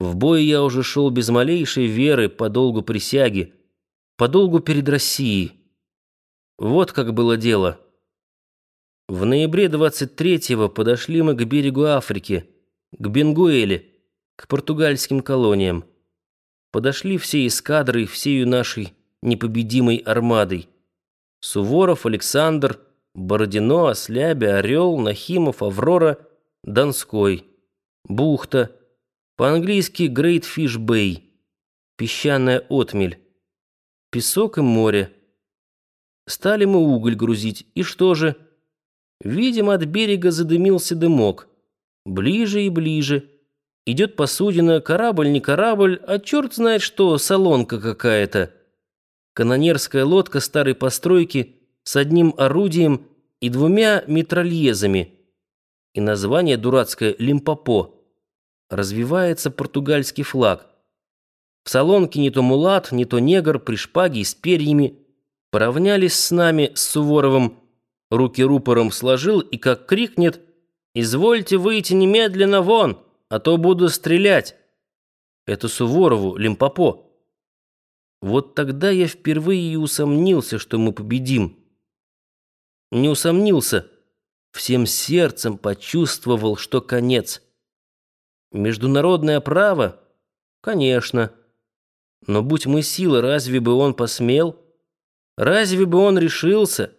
В бой я уже шел без малейшей веры по долгу присяги, по долгу перед Россией. Вот как было дело. В ноябре 23-го подошли мы к берегу Африки, к Бенгуэле, к португальским колониям. Подошли все эскадры, всею нашей непобедимой армадой. Суворов, Александр, Бородино, Ослябя, Орел, Нахимов, Аврора, Донской, Бухта, по-английски Great Fish Bay, песчаная отмель, песок и море. Стали мы уголь грузить, и что же? Видим, от берега задымился дымок. Ближе и ближе. Идет посудина, корабль не корабль, а черт знает что, солонка какая-то. Канонерская лодка старой постройки с одним орудием и двумя митральезами. И название дурацкое «Лимпопо». Развивается португальский флаг. В салонке не то мулат, не то негр при шпаге и с перьями. Поравнялись с нами, с Суворовым, руки рупором сложил и как крикнет «Извольте выйти немедленно вон, а то буду стрелять!» Это Суворову, Лимпопо. Вот тогда я впервые и усомнился, что мы победим. Не усомнился, всем сердцем почувствовал, что конец. Международное право? Конечно. Но будь мы силы, разве бы он посмел? Разве бы он решился?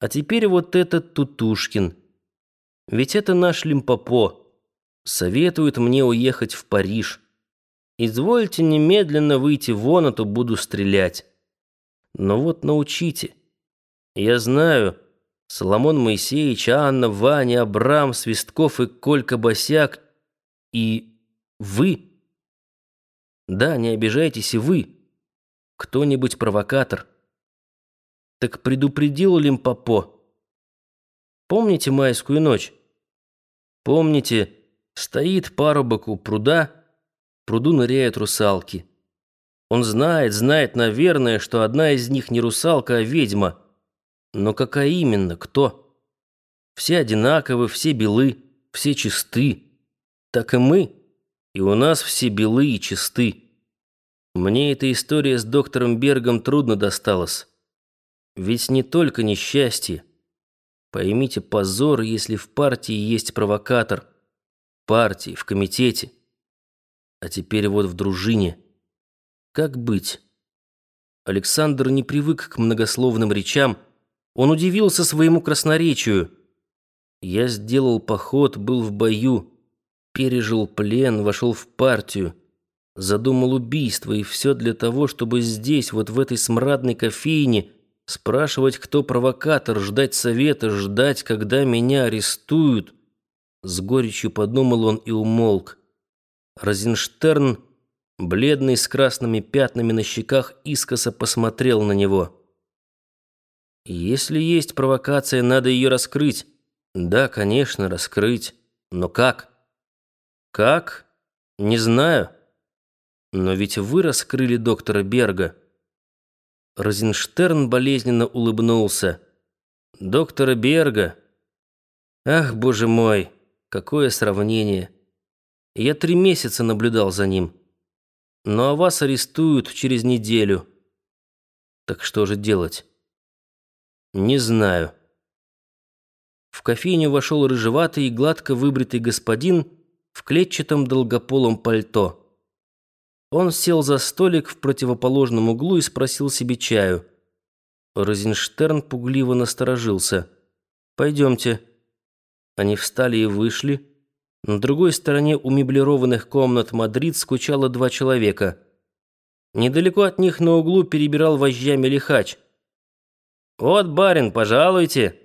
А теперь вот этот Тутушкин. Ведь это наш Лимпопо. Советует мне уехать в Париж. Извольте немедленно выйти вон, а то буду стрелять. Но вот научите. Я знаю, Соломон Моисеевич, Анна, Ваня, Абрам, Свистков и Колька Босяк. И вы. Да, не обижайтесь и вы. Кто-нибудь провокатор. Так предупредил Лимпопо. Помните майскую ночь? Помните, стоит парубок у пруда, пруду ныряют русалки. Он знает, знает, наверное, что одна из них не русалка, а ведьма. Но какая именно, кто? Все одинаковы, все белы, все чисты. Так и мы. И у нас все белы и чисты. Мне эта история с доктором Бергом трудно досталась. Ведь не только несчастье. Поймите позор, если в партии есть провокатор. партии, в комитете. А теперь вот в дружине. Как быть? Александр не привык к многословным речам. Он удивился своему красноречию. Я сделал поход, был в бою, пережил плен, вошел в партию, задумал убийство, и все для того, чтобы здесь, вот в этой смрадной кофейне, спрашивать, кто провокатор, ждать совета, ждать, когда меня арестуют. С горечью подумал он и умолк. Розенштерн, бледный с красными пятнами на щеках, искоса посмотрел на него. «Если есть провокация, надо ее раскрыть». «Да, конечно, раскрыть. Но как?» «Как? Не знаю. Но ведь вы раскрыли доктора Берга». Розенштерн болезненно улыбнулся. «Доктора Берга? Ах, боже мой, какое сравнение!» Я три месяца наблюдал за ним. Ну а вас арестуют через неделю. Так что же делать? Не знаю. В кофейню вошел рыжеватый и гладко выбритый господин в клетчатом долгополом пальто. Он сел за столик в противоположном углу и спросил себе чаю. Розенштерн пугливо насторожился. «Пойдемте». Они встали и вышли. На другой стороне у меблированных комнат Мадрид скучало два человека. Недалеко от них на углу перебирал вожжами лихач. «Вот, барин, пожалуйте!»